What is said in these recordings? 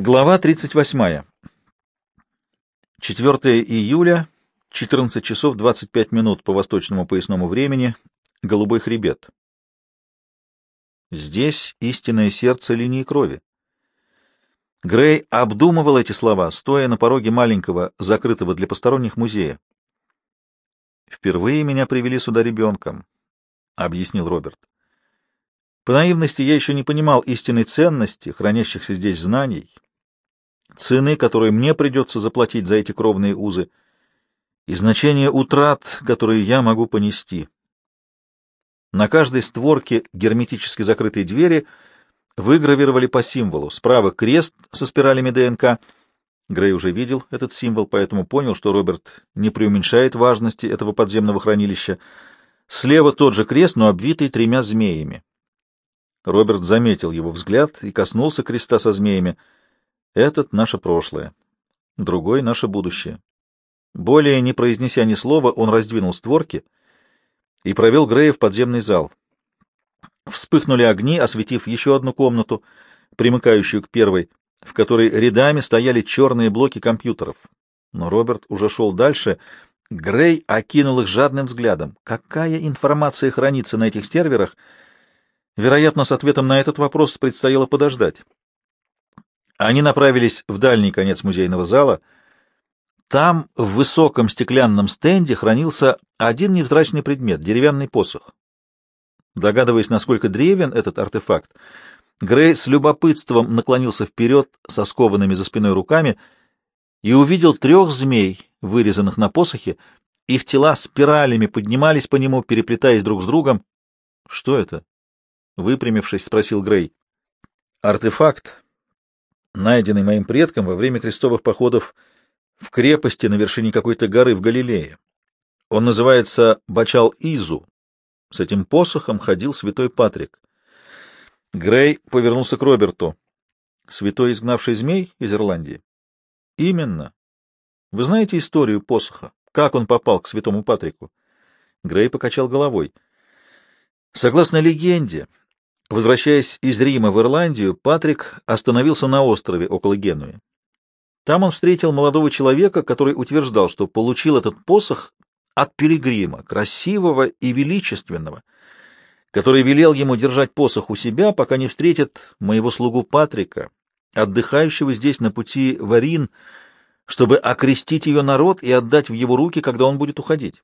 Глава 38. 4 июля, 14 часов 25 минут по восточному поясному времени, Голубой хребет. Здесь истинное сердце линии крови. Грей обдумывал эти слова, стоя на пороге маленького, закрытого для посторонних музея. «Впервые меня привели сюда ребенком», — объяснил Роберт. «По наивности я еще не понимал истинной ценности хранящихся здесь знаний» цены, которые мне придется заплатить за эти кровные узы, и значение утрат, которые я могу понести. На каждой створке герметически закрытой двери выгравировали по символу. Справа крест со спиралями ДНК. Грей уже видел этот символ, поэтому понял, что Роберт не преуменьшает важности этого подземного хранилища. Слева тот же крест, но обвитый тремя змеями. Роберт заметил его взгляд и коснулся креста со змеями — этот — наше прошлое, другой — наше будущее. Более не произнеся ни слова, он раздвинул створки и провел Грея в подземный зал. Вспыхнули огни, осветив еще одну комнату, примыкающую к первой, в которой рядами стояли черные блоки компьютеров. Но Роберт уже шел дальше. Грей окинул их жадным взглядом. Какая информация хранится на этих серверах? Вероятно, с ответом на этот вопрос предстояло подождать. Они направились в дальний конец музейного зала. Там, в высоком стеклянном стенде, хранился один невзрачный предмет — деревянный посох. Догадываясь, насколько древен этот артефакт, Грей с любопытством наклонился вперед со скованными за спиной руками и увидел трех змей, вырезанных на посохе. Их тела спиралями поднимались по нему, переплетаясь друг с другом. — Что это? — выпрямившись, спросил Грей. — Артефакт, найденный моим предком во время крестовых походов в крепости на вершине какой-то горы в Галилее. Он называется Бачал-Изу. С этим посохом ходил святой Патрик. Грей повернулся к Роберту. Святой изгнавший змей из Ирландии? Именно. Вы знаете историю посоха? Как он попал к святому Патрику? Грей покачал головой. Согласно легенде, Возвращаясь из Рима в Ирландию, Патрик остановился на острове около Генуи. Там он встретил молодого человека, который утверждал, что получил этот посох от пилигрима, красивого и величественного, который велел ему держать посох у себя, пока не встретит моего слугу Патрика, отдыхающего здесь на пути в Арин, чтобы окрестить ее народ и отдать в его руки, когда он будет уходить.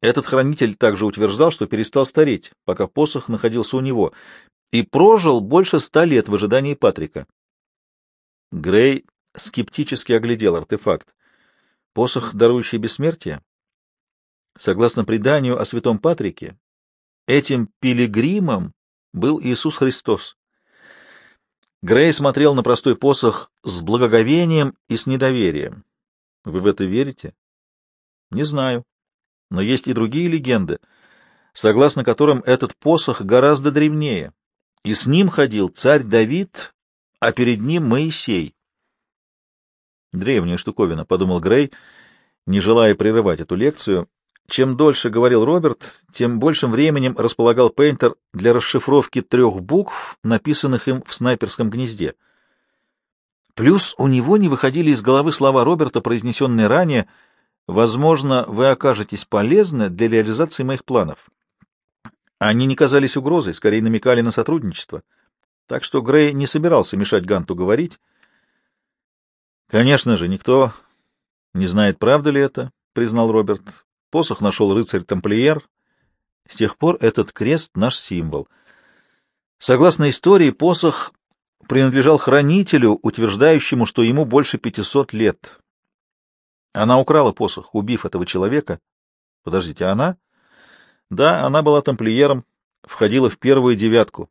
Этот хранитель также утверждал, что перестал стареть, пока посох находился у него, и прожил больше ста лет в ожидании Патрика. Грей скептически оглядел артефакт. Посох, дарующий бессмертие? Согласно преданию о святом Патрике, этим пилигримом был Иисус Христос. Грей смотрел на простой посох с благоговением и с недоверием. Вы в это верите? Не знаю. Но есть и другие легенды, согласно которым этот посох гораздо древнее, и с ним ходил царь Давид, а перед ним Моисей. Древняя штуковина, — подумал Грей, не желая прерывать эту лекцию. Чем дольше говорил Роберт, тем большим временем располагал Пейнтер для расшифровки трех букв, написанных им в снайперском гнезде. Плюс у него не выходили из головы слова Роберта, произнесенные ранее — Возможно, вы окажетесь полезны для реализации моих планов. Они не казались угрозой, скорее намекали на сотрудничество. Так что Грей не собирался мешать Ганту говорить. Конечно же, никто не знает, правда ли это, признал Роберт. Посох нашел рыцарь-тамплиер. С тех пор этот крест — наш символ. Согласно истории, посох принадлежал хранителю, утверждающему, что ему больше пятисот лет. Она украла посох, убив этого человека. Подождите, она? Да, она была тамплиером, входила в первую девятку,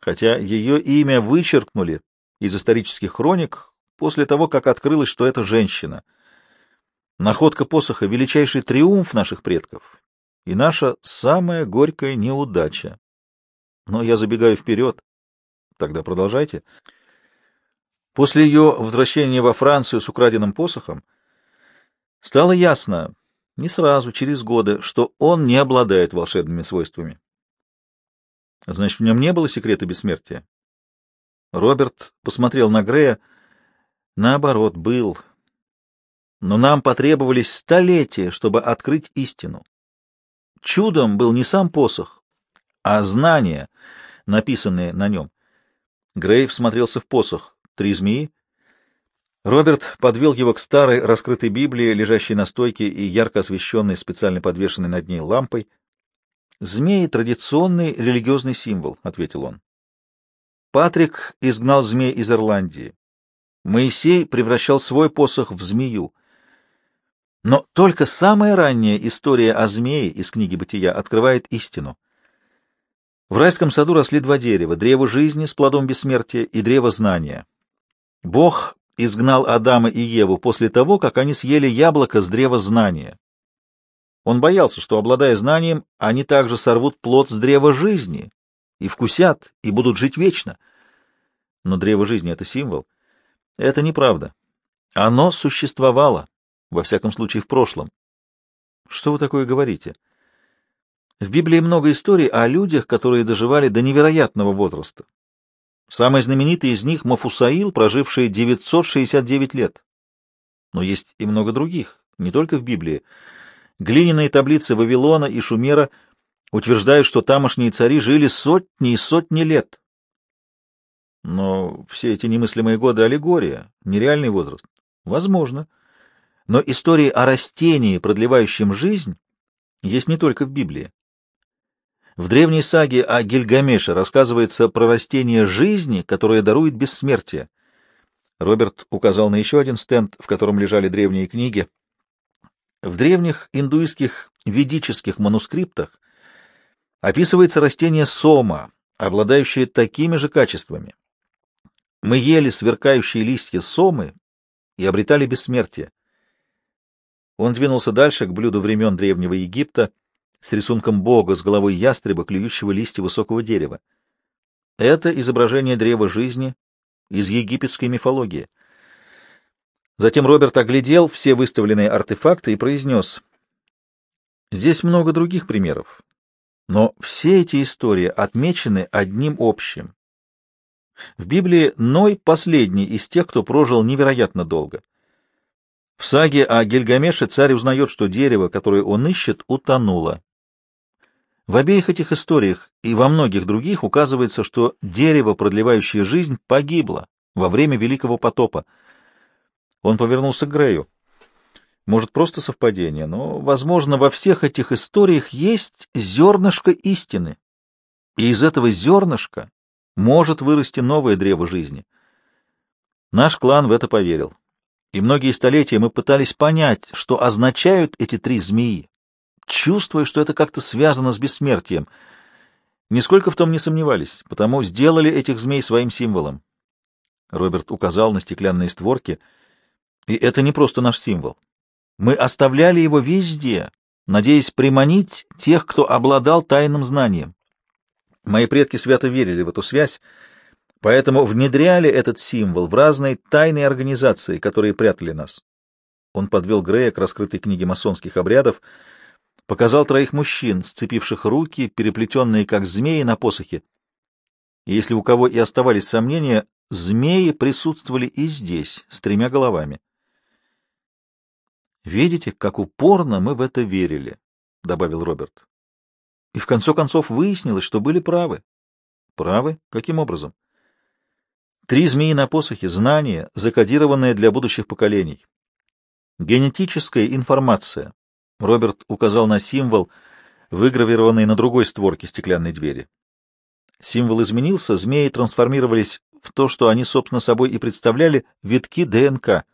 хотя ее имя вычеркнули из исторических хроник после того, как открылось, что это женщина. Находка посоха — величайший триумф наших предков и наша самая горькая неудача. Но я забегаю вперед. Тогда продолжайте. После ее возвращения во Францию с украденным посохом Стало ясно, не сразу, через годы, что он не обладает волшебными свойствами. Значит, в нем не было секрета бессмертия? Роберт посмотрел на Грея. Наоборот, был. Но нам потребовались столетия, чтобы открыть истину. Чудом был не сам посох, а знания, написанные на нем. Грей всмотрелся в посох. Три змеи. Роберт подвел его к старой раскрытой Библии, лежащей на стойке и ярко освещенной, специально подвешенной над ней лампой. «Змеи — традиционный религиозный символ», — ответил он. Патрик изгнал змей из Ирландии. Моисей превращал свой посох в змею. Но только самая ранняя история о змее из книги «Бытия» открывает истину. В райском саду росли два дерева — древо жизни с плодом бессмертия и древо знания. Бог изгнал Адама и Еву после того, как они съели яблоко с древа знания. Он боялся, что, обладая знанием, они также сорвут плод с древа жизни и вкусят, и будут жить вечно. Но древо жизни — это символ. Это неправда. Оно существовало, во всяком случае в прошлом. Что вы такое говорите? В Библии много историй о людях, которые доживали до невероятного возраста. Самый знаменитый из них — Мафусаил, проживший 969 лет. Но есть и много других, не только в Библии. Глиняные таблицы Вавилона и Шумера утверждают, что тамошние цари жили сотни и сотни лет. Но все эти немыслимые годы — аллегория, нереальный возраст. Возможно. Но истории о растении, продлевающем жизнь, есть не только в Библии. В древней саге о Гильгамеше рассказывается про растение жизни, которое дарует бессмертие. Роберт указал на еще один стенд, в котором лежали древние книги. В древних индуистских ведических манускриптах описывается растение сома, обладающее такими же качествами. Мы ели сверкающие листья сомы и обретали бессмертие. Он двинулся дальше к блюду времен Древнего Египта, с рисунком бога с головой ястреба, клюющего листья высокого дерева. Это изображение древа жизни из египетской мифологии. Затем Роберт оглядел все выставленные артефакты и произнес, «Здесь много других примеров, но все эти истории отмечены одним общим. В Библии Ной последний из тех, кто прожил невероятно долго. В саге о Гильгамеше царь узнает, что дерево, которое он ищет, утонуло. В обеих этих историях и во многих других указывается, что дерево, продлевающее жизнь, погибло во время Великого потопа. Он повернулся к Грею. Может, просто совпадение, но, возможно, во всех этих историях есть зернышко истины. И из этого зернышка может вырасти новое древо жизни. Наш клан в это поверил. И многие столетия мы пытались понять, что означают эти три змеи чувствуя, что это как-то связано с бессмертием. Нисколько в том не сомневались, потому сделали этих змей своим символом. Роберт указал на стеклянные створки. И это не просто наш символ. Мы оставляли его везде, надеясь приманить тех, кто обладал тайным знанием. Мои предки свято верили в эту связь, поэтому внедряли этот символ в разные тайные организации, которые прятали нас. Он подвел Грея к раскрытой книге масонских обрядов — показал троих мужчин, сцепивших руки, переплетенные как змеи на посохе. И если у кого и оставались сомнения, змеи присутствовали и здесь, с тремя головами. «Видите, как упорно мы в это верили», — добавил Роберт. «И в конце концов выяснилось, что были правы». «Правы? Каким образом?» «Три змеи на посохе — знание, закодированное для будущих поколений. Генетическая информация, Роберт указал на символ, выгравированный на другой створке стеклянной двери. Символ изменился, змеи трансформировались в то, что они, собственно, собой и представляли, витки ДНК.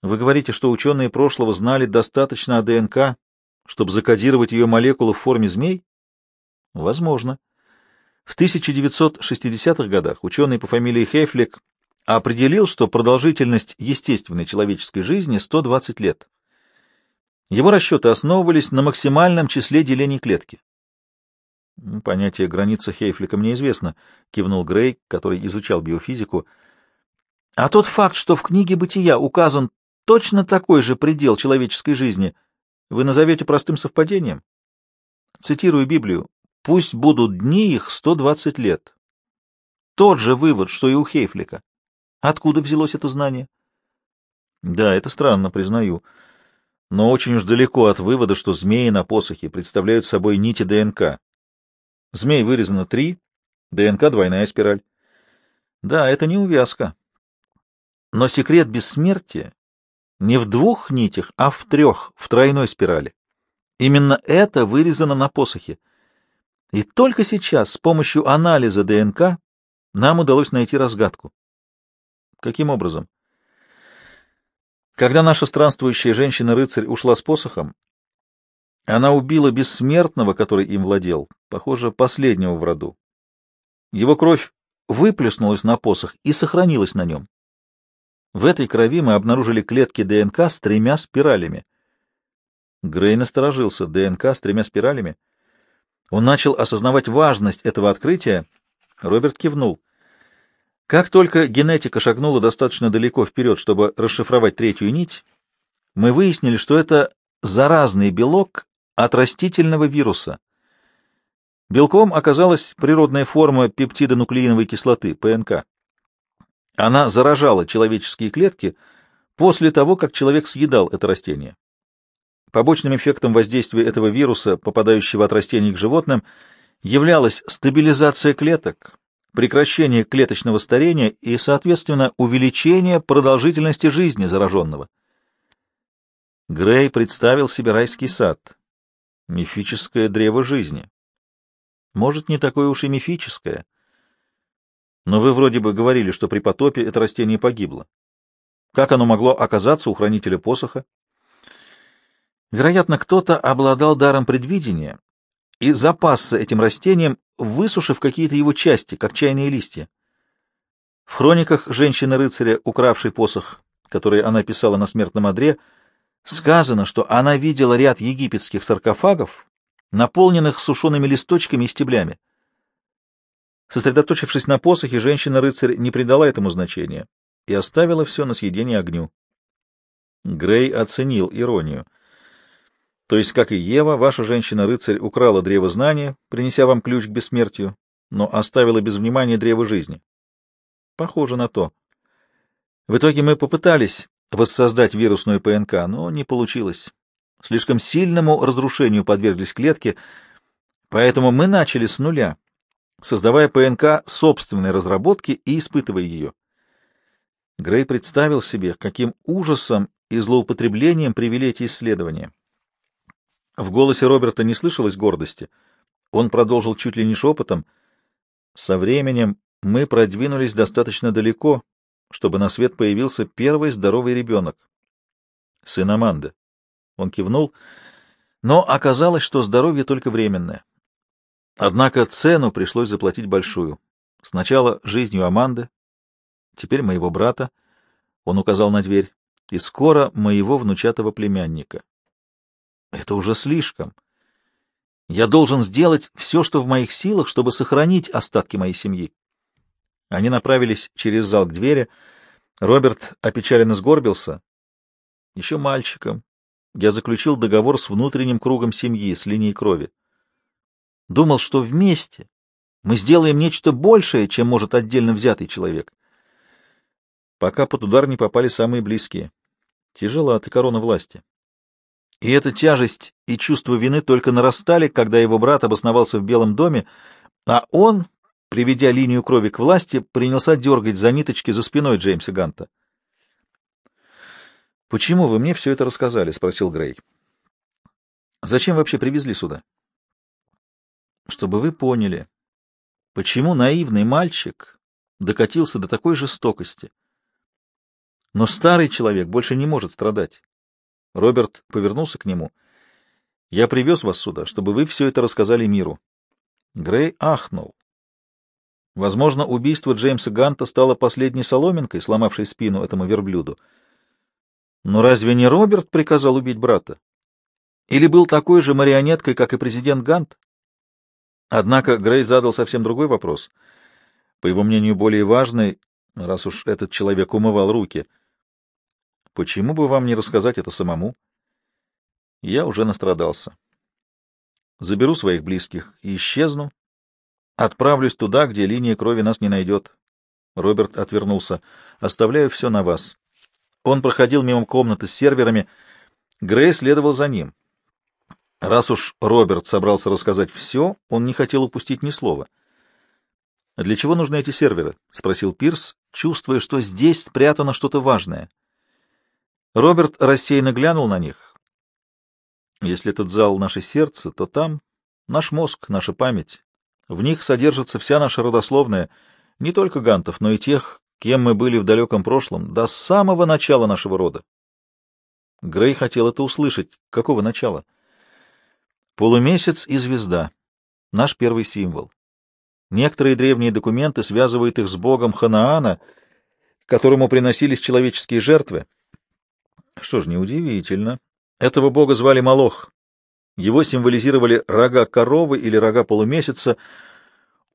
Вы говорите, что ученые прошлого знали достаточно о ДНК, чтобы закодировать ее молекулы в форме змей? Возможно. В 1960-х годах ученый по фамилии Хейфлик определил, что продолжительность естественной человеческой жизни 120 лет. Его расчеты основывались на максимальном числе делений клетки. — Понятие границы Хейфлика мне известно, — кивнул Грей, который изучал биофизику. — А тот факт, что в книге «Бытия» указан точно такой же предел человеческой жизни, вы назовете простым совпадением? Цитирую Библию. «Пусть будут дни их сто двадцать лет». тот же вывод, что и у Хейфлика. Откуда взялось это знание? Да, это странно, признаю. Но очень уж далеко от вывода, что змеи на посохе представляют собой нити ДНК. Змей вырезано три, ДНК двойная спираль. Да, это не увязка. Но секрет бессмертия не в двух нитях, а в трех, в тройной спирали. Именно это вырезано на посохе. И только сейчас, с помощью анализа ДНК, нам удалось найти разгадку. Каким образом? Когда наша странствующая женщина-рыцарь ушла с посохом, она убила бессмертного, который им владел, похоже, последнего в роду. Его кровь выплеснулась на посох и сохранилась на нем. В этой крови мы обнаружили клетки ДНК с тремя спиралями. Грей насторожился. ДНК с тремя спиралями? Он начал осознавать важность этого открытия. Роберт кивнул. Как только генетика шагнула достаточно далеко вперед, чтобы расшифровать третью нить, мы выяснили, что это заразный белок от растительного вируса. Белком оказалась природная форма пептидонуклеиновой кислоты, ПНК. Она заражала человеческие клетки после того, как человек съедал это растение. Побочным эффектом воздействия этого вируса, попадающего от растений к животным, являлась стабилизация клеток, прекращение клеточного старения и, соответственно, увеличение продолжительности жизни зараженного. Грей представил себе райский сад, мифическое древо жизни. Может, не такое уж и мифическое. Но вы вроде бы говорили, что при потопе это растение погибло. Как оно могло оказаться у хранителя посоха? Вероятно, кто-то обладал даром предвидения и запасся этим растением, высушив какие-то его части, как чайные листья. В хрониках женщины-рыцаря, укравшей посох, который она писала на смертном одре, сказано, что она видела ряд египетских саркофагов, наполненных сушеными листочками и стеблями. Сосредоточившись на посохе, женщина-рыцарь не придала этому значения и оставила все на съедение огню. Грей оценил иронию — то есть, как и Ева, ваша женщина-рыцарь украла древо знания, принеся вам ключ к бессмертию, но оставила без внимания древо жизни. Похоже на то. В итоге мы попытались воссоздать вирусную ПНК, но не получилось. Слишком сильному разрушению подверглись клетки, поэтому мы начали с нуля, создавая ПНК собственной разработки и испытывая ее. Грей представил себе, каким ужасом и злоупотреблением привели эти исследования. В голосе Роберта не слышалось гордости. Он продолжил чуть ли не шепотом. Со временем мы продвинулись достаточно далеко, чтобы на свет появился первый здоровый ребенок. Сын Аманды. Он кивнул, но оказалось, что здоровье только временное. Однако цену пришлось заплатить большую. Сначала жизнью Аманды, теперь моего брата, он указал на дверь, и скоро моего внучатого племянника. Это уже слишком. Я должен сделать все, что в моих силах, чтобы сохранить остатки моей семьи. Они направились через зал к двери. Роберт опечаленно сгорбился. Еще мальчиком. Я заключил договор с внутренним кругом семьи, с линией крови. Думал, что вместе мы сделаем нечто большее, чем может отдельно взятый человек. Пока под удар не попали самые близкие. Тяжела ты корона власти. И эта тяжесть и чувство вины только нарастали, когда его брат обосновался в Белом доме, а он, приведя линию крови к власти, принялся дергать за ниточки за спиной Джеймса Ганта. «Почему вы мне все это рассказали?» — спросил Грей. «Зачем вообще привезли сюда?» «Чтобы вы поняли, почему наивный мальчик докатился до такой жестокости. Но старый человек больше не может страдать. Роберт повернулся к нему. «Я привез вас сюда, чтобы вы все это рассказали миру». Грей ахнул. Возможно, убийство Джеймса Ганта стало последней соломинкой, сломавшей спину этому верблюду. Но разве не Роберт приказал убить брата? Или был такой же марионеткой, как и президент Гант? Однако Грей задал совсем другой вопрос. По его мнению, более важный, раз уж этот человек умывал руки — Почему бы вам не рассказать это самому? Я уже настрадался. Заберу своих близких и исчезну, Отправлюсь туда, где линия крови нас не найдет. Роберт отвернулся. Оставляю все на вас. Он проходил мимо комнаты с серверами. Грей следовал за ним. Раз уж Роберт собрался рассказать все, он не хотел упустить ни слова. «Для чего нужны эти серверы?» — спросил Пирс, чувствуя, что здесь спрятано что-то важное. Роберт рассеянно глянул на них. «Если этот зал — наше сердце, то там наш мозг, наша память. В них содержится вся наша родословная, не только гантов, но и тех, кем мы были в далеком прошлом, до самого начала нашего рода. Грей хотел это услышать. Какого начала? Полумесяц и звезда. Наш первый символ. Некоторые древние документы связывают их с богом Ханаана, которому приносились человеческие жертвы. Что ж, неудивительно. Этого бога звали Молох. Его символизировали рога коровы или рога полумесяца.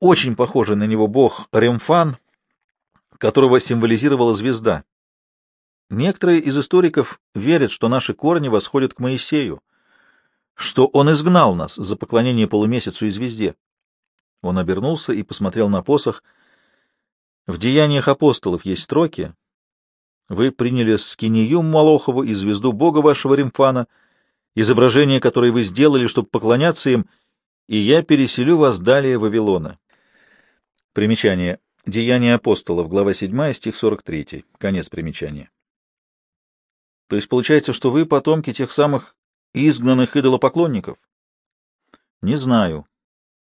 Очень похожий на него бог Ремфан, которого символизировала звезда. Некоторые из историков верят, что наши корни восходят к Моисею, что он изгнал нас за поклонение полумесяцу и звезде. Он обернулся и посмотрел на посох. В деяниях апостолов есть строки. Вы приняли скинию Молохову и звезду бога вашего Римфана, изображение, которое вы сделали, чтобы поклоняться им, и я переселю вас далее Вавилона. Примечание. Деяния апостолов, глава 7, стих 43. Конец примечания. То есть получается, что вы потомки тех самых изгнанных идолопоклонников? Не знаю.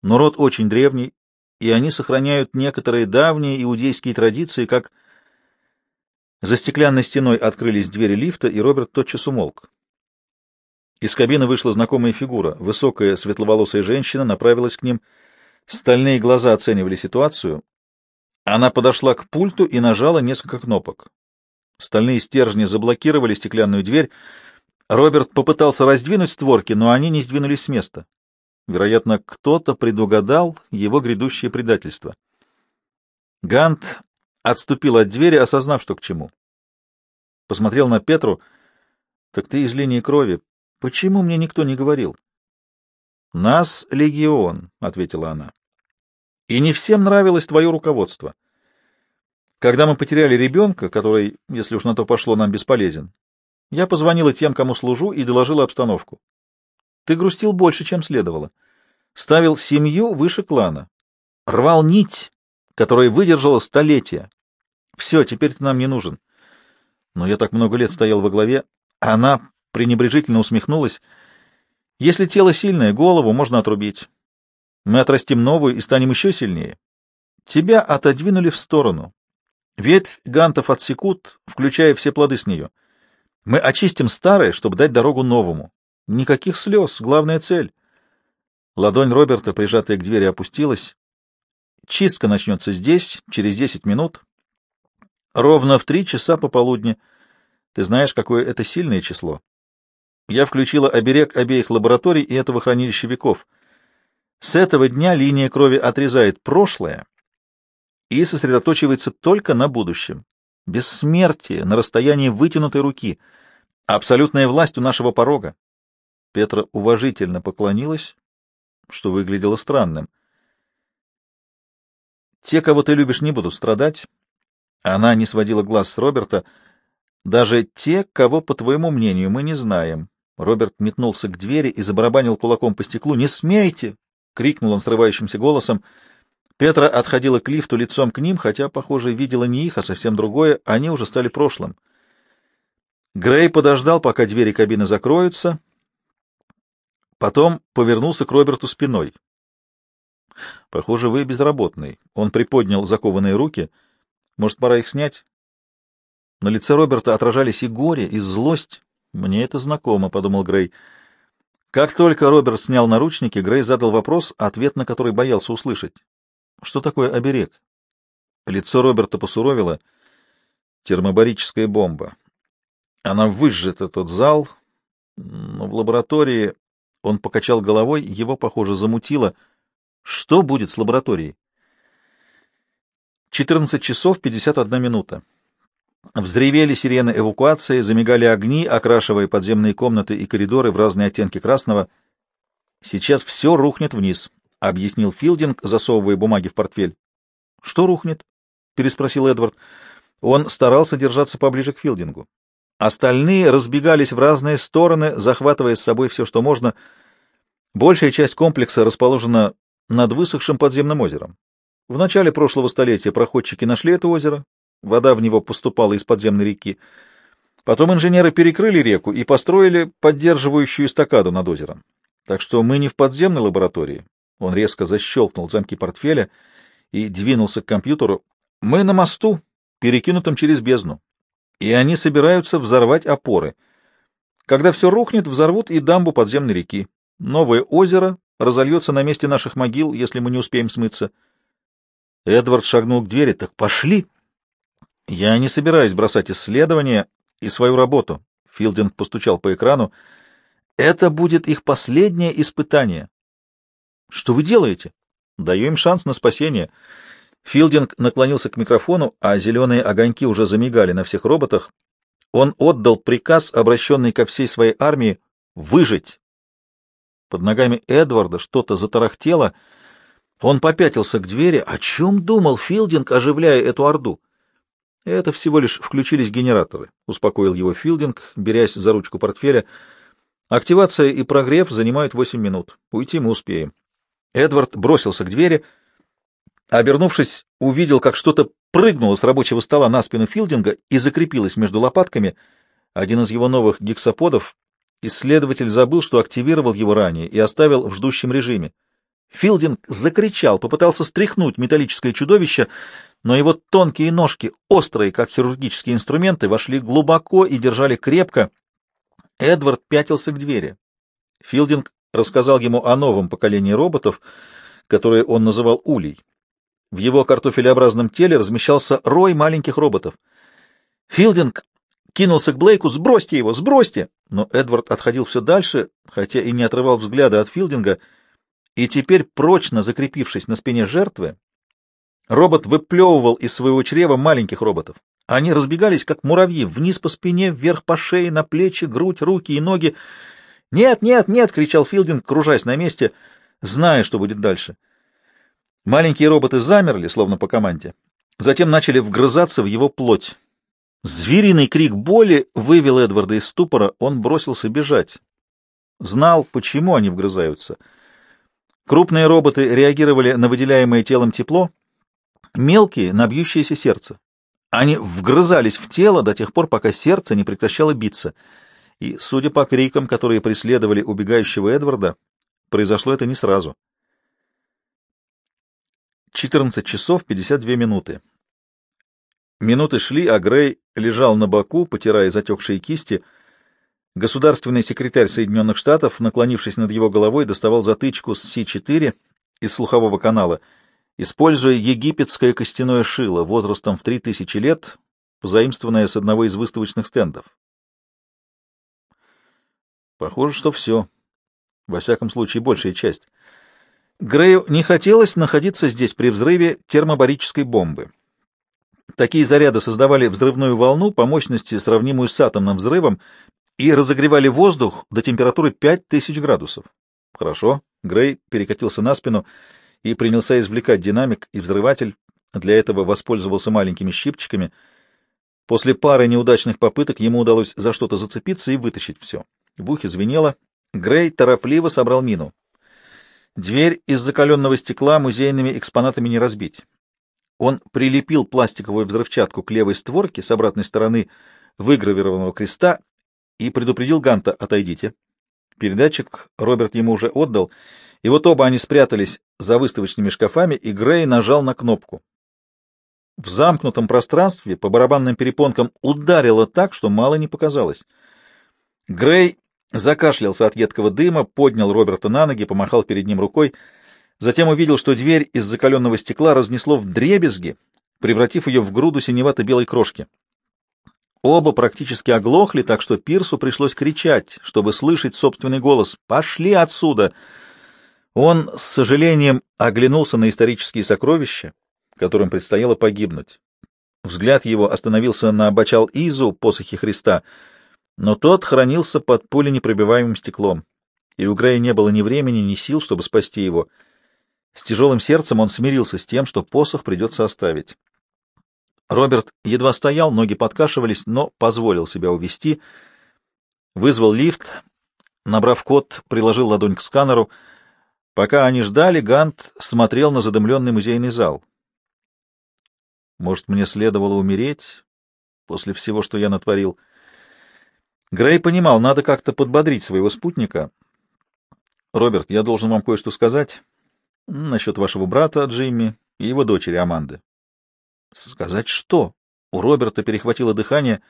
Но род очень древний, и они сохраняют некоторые давние иудейские традиции, как... За стеклянной стеной открылись двери лифта, и Роберт тотчас умолк. Из кабины вышла знакомая фигура. Высокая светловолосая женщина направилась к ним. Стальные глаза оценивали ситуацию. Она подошла к пульту и нажала несколько кнопок. Стальные стержни заблокировали стеклянную дверь. Роберт попытался раздвинуть створки, но они не сдвинулись с места. Вероятно, кто-то предугадал его грядущее предательство. Гант отступил от двери, осознав, что к чему. Посмотрел на Петру. — Так ты из линии крови. Почему мне никто не говорил? — Нас легион, — ответила она. — И не всем нравилось твое руководство. Когда мы потеряли ребенка, который, если уж на то пошло, нам бесполезен, я позвонила тем, кому служу, и доложила обстановку. Ты грустил больше, чем следовало. Ставил семью выше клана. Рвал нить, которая выдержала столетия. Все, теперь ты нам не нужен. Но я так много лет стоял во главе. Она пренебрежительно усмехнулась. Если тело сильное, голову можно отрубить. Мы отрастим новую и станем еще сильнее. Тебя отодвинули в сторону. Ветвь гантов отсекут, включая все плоды с нее. Мы очистим старое, чтобы дать дорогу новому. Никаких слез, главная цель. Ладонь Роберта, прижатая к двери, опустилась. Чистка начнется здесь, через десять минут. Ровно в три часа пополудни. Ты знаешь, какое это сильное число. Я включила оберег обеих лабораторий и этого хранилища веков. С этого дня линия крови отрезает прошлое и сосредоточивается только на будущем. Бессмертие на расстоянии вытянутой руки. Абсолютная власть у нашего порога. Петра уважительно поклонилась, что выглядело странным. «Те, кого ты любишь, не будут страдать». Она не сводила глаз с Роберта. «Даже те, кого, по твоему мнению, мы не знаем». Роберт метнулся к двери и забарабанил кулаком по стеклу. «Не смейте!» — крикнул он срывающимся голосом. Петра отходила к лифту лицом к ним, хотя, похоже, видела не их, а совсем другое. Они уже стали прошлым. Грей подождал, пока двери кабины закроются, Потом повернулся к Роберту спиной. «Похоже, вы безработный». Он приподнял закованные руки. «Может, пора их снять?» На лице Роберта отражались и горе, и злость. «Мне это знакомо», — подумал Грей. Как только Роберт снял наручники, Грей задал вопрос, ответ на который боялся услышать. «Что такое оберег?» Лицо Роберта посуровило. «Термобарическая бомба. Она выжжет этот зал, но в лаборатории он покачал головой, его, похоже, замутило. Что будет с лабораторией? 14 часов 51 минута. Взревели сирены эвакуации, замигали огни, окрашивая подземные комнаты и коридоры в разные оттенки красного. Сейчас все рухнет вниз. — объяснил Филдинг, засовывая бумаги в портфель. — Что рухнет? — переспросил Эдвард. Он старался держаться поближе к Филдингу. Остальные разбегались в разные стороны, захватывая с собой все, что можно. Большая часть комплекса расположена над высохшим подземным озером. В начале прошлого столетия проходчики нашли это озеро, вода в него поступала из подземной реки. Потом инженеры перекрыли реку и построили поддерживающую эстакаду над озером. Так что мы не в подземной лаборатории. Он резко защелкнул замки портфеля и двинулся к компьютеру. Мы на мосту, перекинутом через бездну и они собираются взорвать опоры. Когда все рухнет, взорвут и дамбу подземной реки. Новое озеро разольется на месте наших могил, если мы не успеем смыться. Эдвард шагнул к двери. Так пошли. Я не собираюсь бросать исследования и свою работу. Филдинг постучал по экрану. Это будет их последнее испытание. Что вы делаете? Даю им шанс на спасение. Филдинг наклонился к микрофону, а зеленые огоньки уже замигали на всех роботах. Он отдал приказ, обращенный ко всей своей армии, выжить. Под ногами Эдварда что-то затарахтело. Он попятился к двери. О чем думал Филдинг, оживляя эту орду? Это всего лишь включились генераторы, — успокоил его Филдинг, берясь за ручку портфеля. Активация и прогрев занимают восемь минут. Уйти мы успеем. Эдвард бросился к двери — Обернувшись, увидел, как что-то прыгнуло с рабочего стола на спину Филдинга и закрепилось между лопатками. Один из его новых гексаподов. Исследователь забыл, что активировал его ранее, и оставил в ждущем режиме. Филдинг закричал, попытался стряхнуть металлическое чудовище, но его тонкие ножки, острые, как хирургические инструменты, вошли глубоко и держали крепко. Эдвард пятился к двери. Филдинг рассказал ему о новом поколении роботов, которые он называл улей. В его картофелеобразном теле размещался рой маленьких роботов. Филдинг кинулся к Блейку. «Сбросьте его! Сбросьте!» Но Эдвард отходил все дальше, хотя и не отрывал взгляда от Филдинга, и теперь, прочно закрепившись на спине жертвы, робот выплевывал из своего чрева маленьких роботов. Они разбегались, как муравьи, вниз по спине, вверх по шее, на плечи, грудь, руки и ноги. «Нет, нет, нет!» — кричал Филдинг, кружась на месте, зная, что будет дальше. Маленькие роботы замерли, словно по команде. Затем начали вгрызаться в его плоть. Звериный крик боли вывел Эдварда из ступора, он бросился бежать. Знал, почему они вгрызаются. Крупные роботы реагировали на выделяемое телом тепло, мелкие — на бьющееся сердце. Они вгрызались в тело до тех пор, пока сердце не прекращало биться. И, судя по крикам, которые преследовали убегающего Эдварда, произошло это не сразу. 14 часов 52 минуты. Минуты шли, а Грей лежал на боку, потирая затекшие кисти. Государственный секретарь Соединенных Штатов, наклонившись над его головой, доставал затычку с Си-4 из слухового канала, используя египетское костяное шило возрастом в 3000 лет, позаимствованное с одного из выставочных стендов. Похоже, что все. Во всяком случае, большая часть. Грею не хотелось находиться здесь при взрыве термобарической бомбы. Такие заряды создавали взрывную волну по мощности, сравнимую с атомным взрывом, и разогревали воздух до температуры 5000 градусов. Хорошо. Грей перекатился на спину и принялся извлекать динамик и взрыватель. Для этого воспользовался маленькими щипчиками. После пары неудачных попыток ему удалось за что-то зацепиться и вытащить все. В ухе звенело. Грей торопливо собрал мину. Дверь из закаленного стекла музейными экспонатами не разбить. Он прилепил пластиковую взрывчатку к левой створке с обратной стороны выгравированного креста и предупредил Ганта «Отойдите». Передатчик Роберт ему уже отдал, и вот оба они спрятались за выставочными шкафами, и Грей нажал на кнопку. В замкнутом пространстве по барабанным перепонкам ударило так, что мало не показалось. Грей закашлялся от едкого дыма, поднял Роберта на ноги, помахал перед ним рукой, затем увидел, что дверь из закаленного стекла разнесло в дребезги, превратив ее в груду синевато-белой крошки. Оба практически оглохли, так что Пирсу пришлось кричать, чтобы слышать собственный голос «Пошли отсюда!». Он с сожалением оглянулся на исторические сокровища, которым предстояло погибнуть. Взгляд его остановился на бачал Изу, посохе Христа — но тот хранился под пуленепробиваемым стеклом, и у Грея не было ни времени, ни сил, чтобы спасти его. С тяжелым сердцем он смирился с тем, что посох придется оставить. Роберт едва стоял, ноги подкашивались, но позволил себя увести. Вызвал лифт, набрав код, приложил ладонь к сканеру. Пока они ждали, Гант смотрел на задымленный музейный зал. Может, мне следовало умереть после всего, что я натворил? Грей понимал, надо как-то подбодрить своего спутника. «Роберт, я должен вам кое-что сказать насчет вашего брата Джимми и его дочери Аманды. Сказать что? У Роберта перехватило дыхание.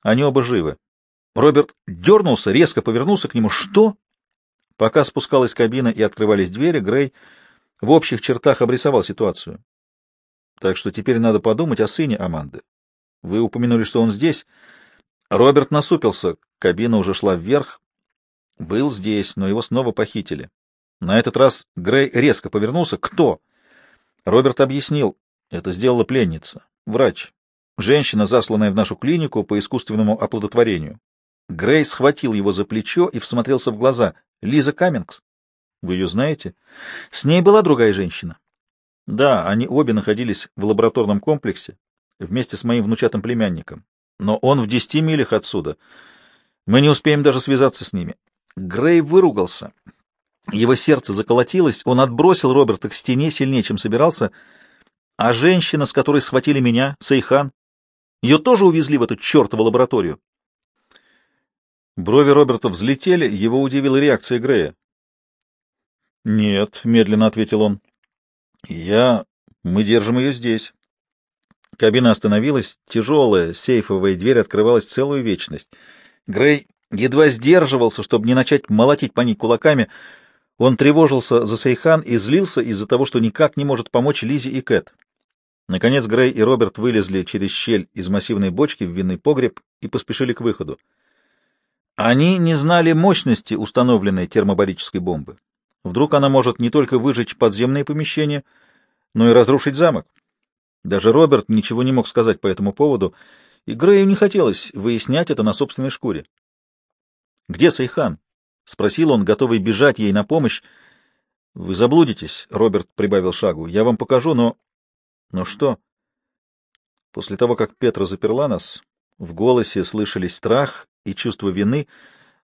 Они оба живы. Роберт дернулся, резко повернулся к нему. Что? Пока спускалась кабина и открывались двери, Грей в общих чертах обрисовал ситуацию. Так что теперь надо подумать о сыне Аманды. Вы упомянули, что он здесь. Роберт насупился. Кабина уже шла вверх. Был здесь, но его снова похитили. На этот раз Грей резко повернулся. Кто? Роберт объяснил. Это сделала пленница, врач, женщина, засланная в нашу клинику по искусственному оплодотворению. Грей схватил его за плечо и всмотрелся в глаза. Лиза Каммингс. Вы ее знаете? С ней была другая женщина. Да, они обе находились в лабораторном комплексе вместе с моим внучатым племянником. Но он в десяти милях отсюда. Мы не успеем даже связаться с ними. Грей выругался. Его сердце заколотилось, он отбросил Роберта к стене сильнее, чем собирался — а женщина, с которой схватили меня, Сейхан, ее тоже увезли в эту чертову лабораторию. Брови Роберта взлетели, его удивила реакция Грея. — Нет, — медленно ответил он. — Я... Мы держим ее здесь. Кабина остановилась, тяжелая сейфовая дверь открывалась целую вечность. Грей едва сдерживался, чтобы не начать молотить по ней кулаками. Он тревожился за Сейхан и злился из-за того, что никак не может помочь Лизе и Кэт. Наконец Грей и Роберт вылезли через щель из массивной бочки в винный погреб и поспешили к выходу. Они не знали мощности установленной термобарической бомбы. Вдруг она может не только выжечь подземные помещения, но и разрушить замок. Даже Роберт ничего не мог сказать по этому поводу, и Грею не хотелось выяснять это на собственной шкуре. «Где Сайхан?» — спросил он, готовый бежать ей на помощь. «Вы заблудитесь», — Роберт прибавил шагу. «Я вам покажу, но но что? После того, как Петра заперла нас, в голосе слышались страх и чувство вины.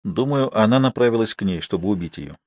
Думаю, она направилась к ней, чтобы убить ее.